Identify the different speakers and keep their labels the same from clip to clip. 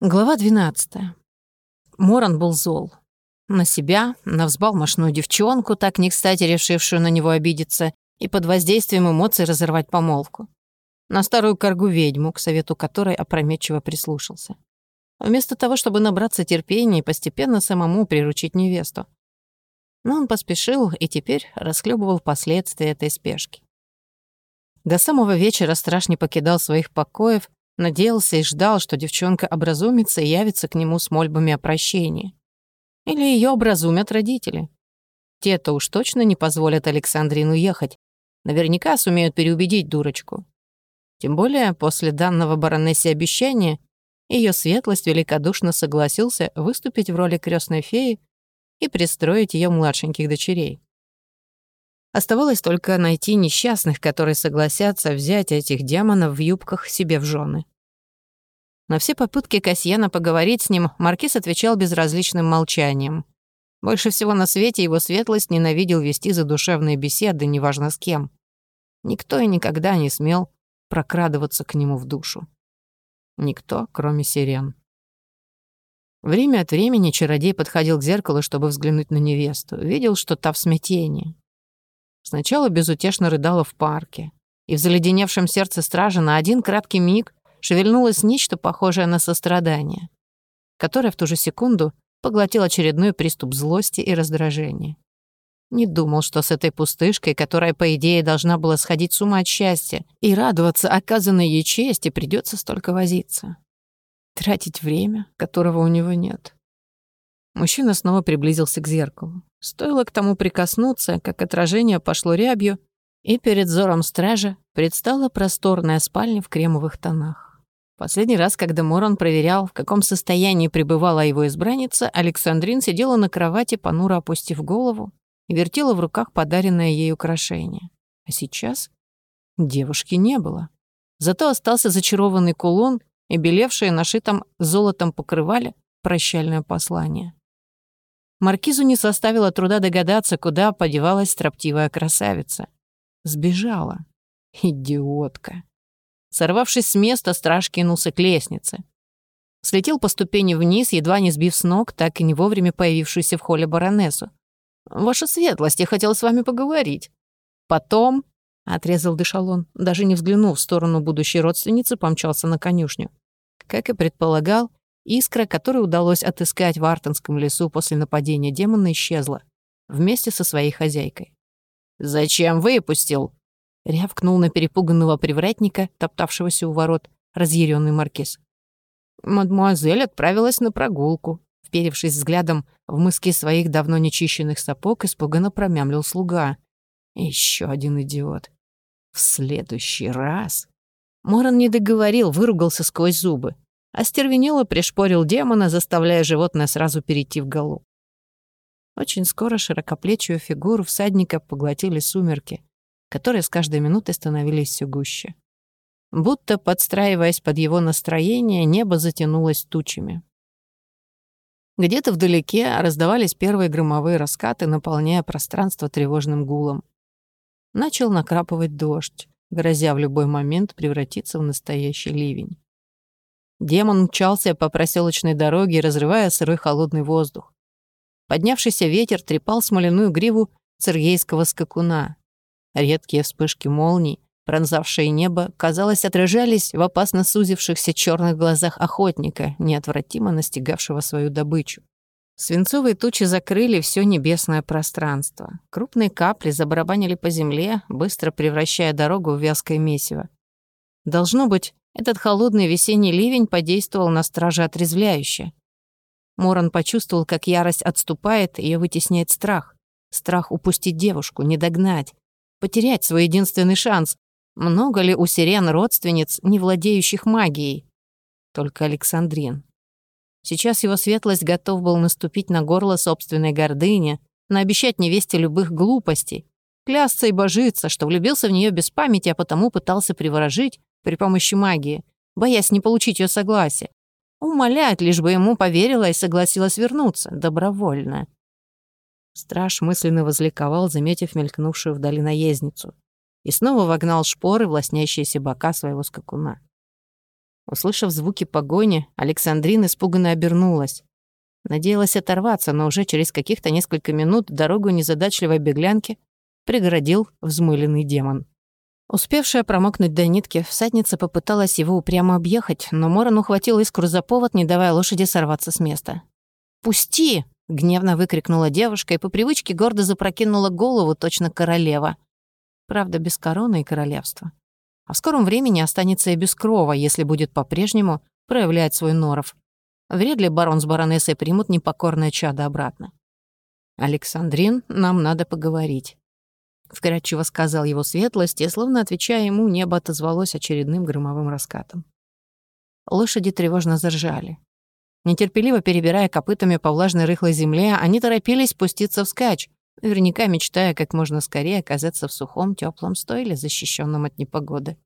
Speaker 1: Глава 12. Моран был зол. На себя, на взбалмошную девчонку, так не кстати решившую на него обидеться, и под воздействием эмоций разорвать помолвку. На старую коргу-ведьму, к совету которой опрометчиво прислушался. Вместо того, чтобы набраться терпения и постепенно самому приручить невесту. Но он поспешил и теперь расхлебывал последствия этой спешки. До самого вечера страж не покидал своих покоев, Надеялся и ждал, что девчонка образумится и явится к нему с мольбами о прощении. Или ее образумят родители. Те-то уж точно не позволят Александрину ехать. Наверняка сумеют переубедить дурочку. Тем более, после данного баронессе обещания, ее светлость великодушно согласился выступить в роли крестной феи и пристроить ее младшеньких дочерей. Оставалось только найти несчастных, которые согласятся взять этих демонов в юбках себе в жены. На все попытки Касьяна поговорить с ним Маркиз отвечал безразличным молчанием. Больше всего на свете его светлость ненавидел вести задушевные беседы, неважно с кем. Никто и никогда не смел прокрадываться к нему в душу. Никто, кроме сирен. Время от времени чародей подходил к зеркалу, чтобы взглянуть на невесту. Видел, что та в смятении. Сначала безутешно рыдала в парке. И в заледеневшем сердце стражи на один краткий миг шевельнулось нечто похожее на сострадание, которое в ту же секунду поглотил очередной приступ злости и раздражения. Не думал, что с этой пустышкой, которая, по идее, должна была сходить с ума от счастья и радоваться оказанной ей чести, придется столько возиться. Тратить время, которого у него нет. Мужчина снова приблизился к зеркалу. Стоило к тому прикоснуться, как отражение пошло рябью, и перед взором стража предстала просторная спальня в кремовых тонах. Последний раз, когда Моран проверял, в каком состоянии пребывала его избранница, Александрин сидела на кровати, понуро опустив голову, и вертела в руках подаренное ей украшение. А сейчас девушки не было. Зато остался зачарованный кулон и белевшее нашитом золотом покрывале прощальное послание. Маркизу не составило труда догадаться, куда подевалась строптивая красавица. Сбежала. Идиотка. Сорвавшись с места, страж кинулся к лестнице. Слетел по ступени вниз, едва не сбив с ног, так и не вовремя появившуюся в холле баронессу. «Ваша светлость, я хотел с вами поговорить». «Потом», — отрезал Дешалон, даже не взглянув в сторону будущей родственницы, помчался на конюшню. Как и предполагал, Искра, которую удалось отыскать в Артонском лесу после нападения демона, исчезла вместе со своей хозяйкой. «Зачем выпустил?» — рявкнул на перепуганного привратника, топтавшегося у ворот, разъяренный маркиз. Мадмуазель отправилась на прогулку. Вперевшись взглядом в мыски своих давно нечищенных сапог, испуганно промямлил слуга. Еще один идиот. В следующий раз... Моран не договорил, выругался сквозь зубы. Остервенело пришпорил демона, заставляя животное сразу перейти в голову. Очень скоро широкоплечую фигуру всадника поглотили сумерки, которые с каждой минутой становились все гуще. Будто, подстраиваясь под его настроение, небо затянулось тучами. Где-то вдалеке раздавались первые громовые раскаты, наполняя пространство тревожным гулом. Начал накрапывать дождь, грозя в любой момент превратиться в настоящий ливень. Демон мчался по проселочной дороге, разрывая сырой холодный воздух. Поднявшийся ветер трепал смоляную гриву цергейского скакуна. Редкие вспышки молний, пронзавшие небо, казалось, отражались в опасно сузившихся черных глазах охотника, неотвратимо настигавшего свою добычу. Свинцовые тучи закрыли все небесное пространство. Крупные капли забарабанили по земле, быстро превращая дорогу в вязкое месиво. Должно быть, этот холодный весенний ливень подействовал на стража отрезвляюще. Моран почувствовал, как ярость отступает, ее вытесняет страх. Страх упустить девушку, не догнать, потерять свой единственный шанс. Много ли у сирен родственниц, не владеющих магией? Только Александрин. Сейчас его светлость готов был наступить на горло собственной гордыни, наобещать невесте любых глупостей, клясться и божиться, что влюбился в нее без памяти, а потому пытался приворожить, при помощи магии, боясь не получить ее согласия. Умолять, лишь бы ему поверила и согласилась вернуться, добровольно. Страж мысленно возликовал, заметив мелькнувшую вдали наездницу, и снова вогнал шпоры в лоснящиеся бока своего скакуна. Услышав звуки погони, Александрина испуганно обернулась. Надеялась оторваться, но уже через каких-то несколько минут дорогу незадачливой беглянки преградил взмыленный демон. Успевшая промокнуть до нитки, всадница попыталась его упрямо объехать, но Моран ухватил искру за повод, не давая лошади сорваться с места. «Пусти!» — гневно выкрикнула девушка и по привычке гордо запрокинула голову, точно королева. Правда, без короны и королевства. А в скором времени останется и без крова, если будет по-прежнему проявлять свой норов. Вряд ли барон с баронессой примут непокорное чадо обратно. «Александрин, нам надо поговорить». Вкратчиво сказал его светлость, и, словно отвечая ему, небо отозвалось очередным громовым раскатом. Лошади тревожно заржали. Нетерпеливо перебирая копытами по влажной рыхлой земле, они торопились спуститься вскачь, наверняка мечтая как можно скорее оказаться в сухом теплом стойле, защищенном от непогоды.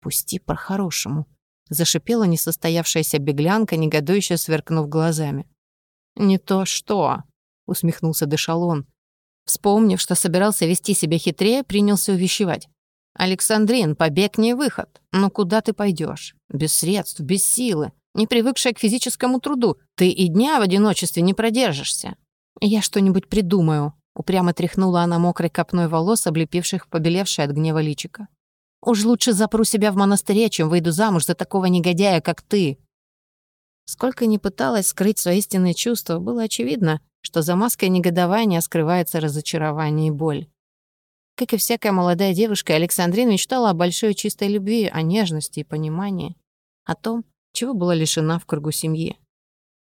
Speaker 1: «Пусти по-хорошему», — зашипела несостоявшаяся беглянка, негодующе сверкнув глазами. «Не то что», — усмехнулся Дешалон, Вспомнив, что собирался вести себя хитрее, принялся увещевать. «Александрин, побег не выход. Но куда ты пойдешь? Без средств, без силы, не привыкшая к физическому труду. Ты и дня в одиночестве не продержишься. Я что-нибудь придумаю», — упрямо тряхнула она мокрой копной волос, облепивших побелевшее от гнева личика. «Уж лучше запру себя в монастыре, чем выйду замуж за такого негодяя, как ты». Сколько ни пыталась скрыть свои истинные чувства, было очевидно, что за маской негодования скрывается разочарование и боль. Как и всякая молодая девушка, Александрин мечтала о большой чистой любви, о нежности и понимании, о том, чего была лишена в кругу семьи.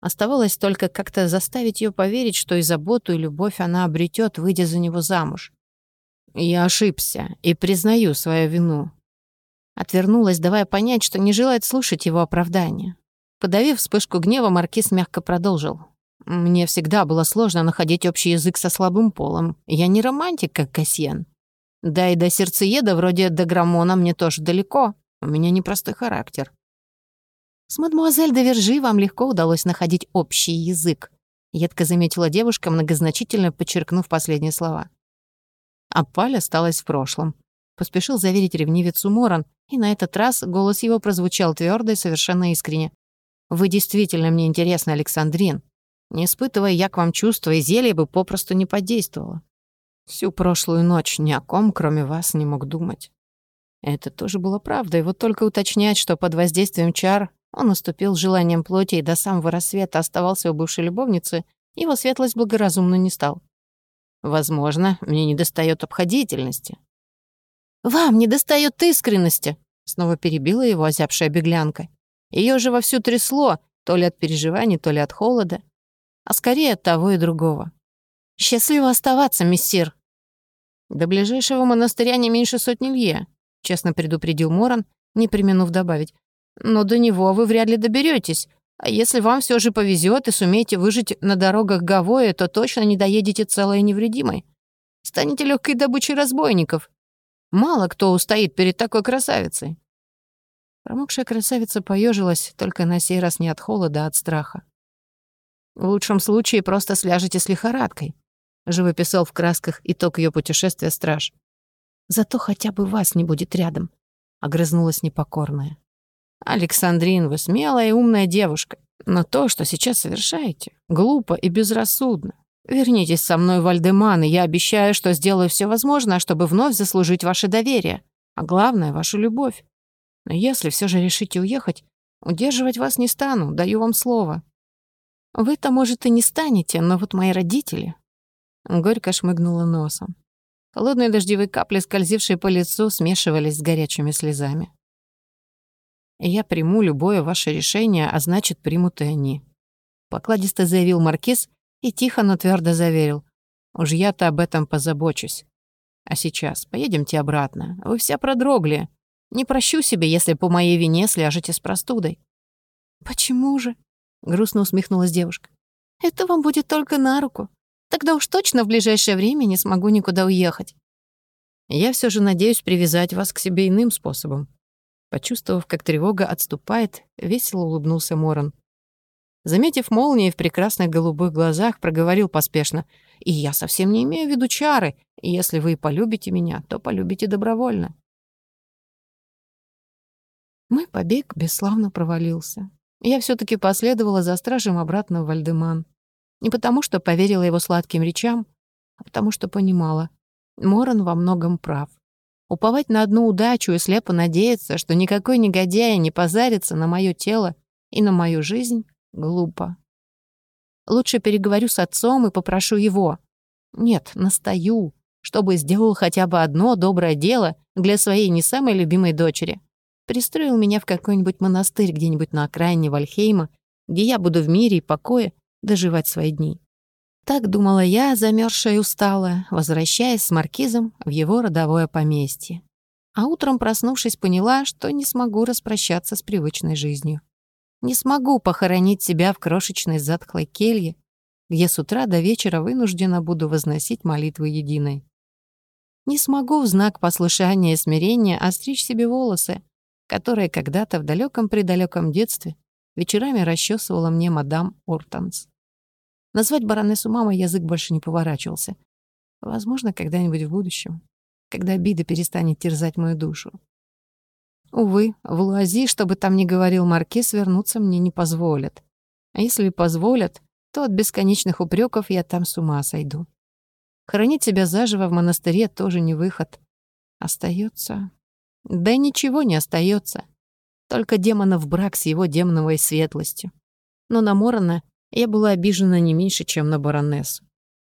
Speaker 1: Оставалось только как-то заставить ее поверить, что и заботу, и любовь она обретет, выйдя за него замуж. «Я ошибся и признаю свою вину». Отвернулась, давая понять, что не желает слушать его оправдания. Подавив вспышку гнева, Маркиз мягко продолжил. Мне всегда было сложно находить общий язык со слабым полом. Я не романтик, как Касьян. Да и до сердцееда вроде Деграмона мне тоже далеко. У меня непростой характер. С мадмуазель де Вержи вам легко удалось находить общий язык. Едко заметила девушка, многозначительно подчеркнув последние слова. А Паль осталась в прошлом. Поспешил заверить ревнивицу Моран, и на этот раз голос его прозвучал твердо и совершенно искренне. «Вы действительно мне интересны, Александрин. Не испытывая я к вам чувства, и зелье бы попросту не подействовало. Всю прошлую ночь ни о ком, кроме вас, не мог думать. Это тоже было правдой, вот только уточнять, что под воздействием чар он уступил желаниям плоти и до самого рассвета оставался у бывшей любовницы, его светлость благоразумно не стал. Возможно, мне недостает обходительности. «Вам недостает искренности!» Снова перебила его озябшая беглянка. Ее же вовсю трясло, то ли от переживаний, то ли от холода а скорее от того и другого. «Счастливо оставаться, мессир!» «До ближайшего монастыря не меньше сотни лье», — честно предупредил Моран, не применув добавить. «Но до него вы вряд ли доберетесь, а если вам все же повезет и сумеете выжить на дорогах Гавоя, то точно не доедете целой и невредимой. Станете легкой добычей разбойников. Мало кто устоит перед такой красавицей». Промокшая красавица поежилась, только на сей раз не от холода, а от страха. В лучшем случае просто сляжете с лихорадкой», — живописал в красках итог ее путешествия страж. «Зато хотя бы вас не будет рядом», — огрызнулась непокорная. «Александрин, вы смелая и умная девушка, но то, что сейчас совершаете, глупо и безрассудно. Вернитесь со мной в Альдеман, и я обещаю, что сделаю все возможное, чтобы вновь заслужить ваше доверие, а главное — вашу любовь. Но если все же решите уехать, удерживать вас не стану, даю вам слово. Вы-то, может, и не станете, но вот мои родители...» Горько шмыгнула носом. Холодные дождевые капли, скользившие по лицу, смешивались с горячими слезами. «Я приму любое ваше решение, а значит, примут и они», — покладисто заявил Маркиз и тихо, но твердо заверил. «Уж я-то об этом позабочусь. А сейчас поедемте обратно. Вы вся продрогли. Не прощу себе, если по моей вине сляжете с простудой». «Почему же?» Грустно усмехнулась девушка. «Это вам будет только на руку. Тогда уж точно в ближайшее время не смогу никуда уехать». «Я все же надеюсь привязать вас к себе иным способом». Почувствовав, как тревога отступает, весело улыбнулся Моран. Заметив молнии в прекрасных голубых глазах, проговорил поспешно. «И я совсем не имею в виду чары. Если вы полюбите меня, то полюбите добровольно. Мой побег бесславно провалился. Я все таки последовала за стражем обратно в Вальдеман. Не потому, что поверила его сладким речам, а потому что понимала, Моран во многом прав. Уповать на одну удачу и слепо надеяться, что никакой негодяй не позарится на мое тело и на мою жизнь, глупо. Лучше переговорю с отцом и попрошу его. Нет, настаю, чтобы сделал хотя бы одно доброе дело для своей не самой любимой дочери пристроил меня в какой-нибудь монастырь где-нибудь на окраине Вальхейма, где я буду в мире и покое доживать свои дни. Так думала я, замерзшая и усталая, возвращаясь с маркизом в его родовое поместье. А утром, проснувшись, поняла, что не смогу распрощаться с привычной жизнью. Не смогу похоронить себя в крошечной затхлой келье, где с утра до вечера вынуждена буду возносить молитвы единой. Не смогу в знак послушания и смирения остричь себе волосы, которое когда-то в далеком-предалеком детстве вечерами расчесывала мне мадам Ортонс. Назвать баронессу мамой язык больше не поворачивался. Возможно, когда-нибудь в будущем, когда обида перестанет терзать мою душу. Увы, в Луази, чтобы там ни говорил маркиз, вернуться мне не позволят. А если позволят, то от бесконечных упреков я там с ума сойду. Хранить себя заживо в монастыре тоже не выход. Остается да ничего не остается. Только демонов брак с его демоновой светлостью. Но на Морона я была обижена не меньше, чем на баронессу.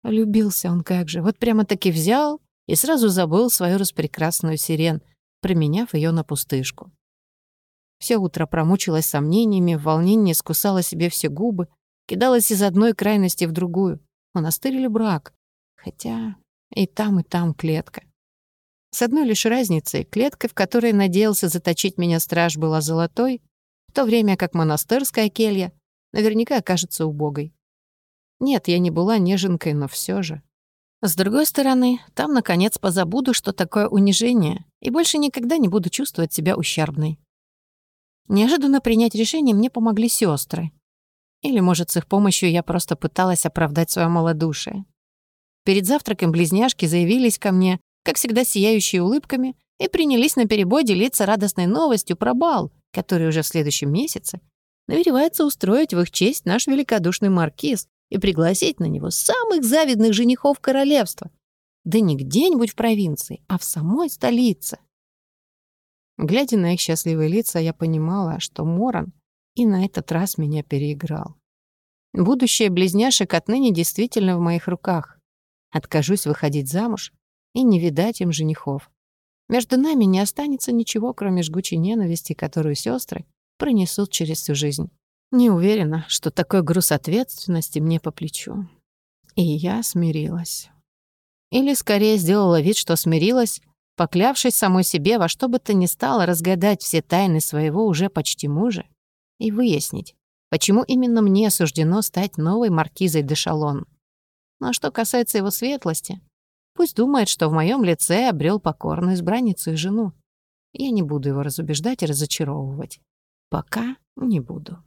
Speaker 1: Любился он как же. Вот прямо-таки взял и сразу забыл свою распрекрасную сирен, променяв ее на пустышку. Все утро промучилась сомнениями, в волнении скусала себе все губы, кидалась из одной крайности в другую. Монастырь или брак? Хотя и там, и там клетка. С одной лишь разницей, клетка, в которой надеялся заточить меня страж, была золотой, в то время как монастырская келья наверняка окажется убогой. Нет, я не была неженкой, но все же. С другой стороны, там, наконец, позабуду, что такое унижение, и больше никогда не буду чувствовать себя ущербной. Неожиданно принять решение мне помогли сестры. Или, может, с их помощью я просто пыталась оправдать свое малодушие. Перед завтраком близняшки заявились ко мне как всегда сияющие улыбками, и принялись наперебой делиться радостной новостью про бал, который уже в следующем месяце намеревается устроить в их честь наш великодушный маркиз и пригласить на него самых завидных женихов королевства. Да не где-нибудь в провинции, а в самой столице. Глядя на их счастливые лица, я понимала, что Моран и на этот раз меня переиграл. Будущее близняшек отныне действительно в моих руках. Откажусь выходить замуж, и не видать им женихов. Между нами не останется ничего, кроме жгучей ненависти, которую сестры пронесут через всю жизнь. Не уверена, что такой груз ответственности мне по плечу. И я смирилась. Или скорее сделала вид, что смирилась, поклявшись самой себе во что бы то ни стало разгадать все тайны своего уже почти мужа и выяснить, почему именно мне суждено стать новой маркизой де Шалон. Но что касается его светлости, Пусть думает, что в моем лице обрел покорную избранницу и жену. Я не буду его разубеждать и разочаровывать. Пока не буду.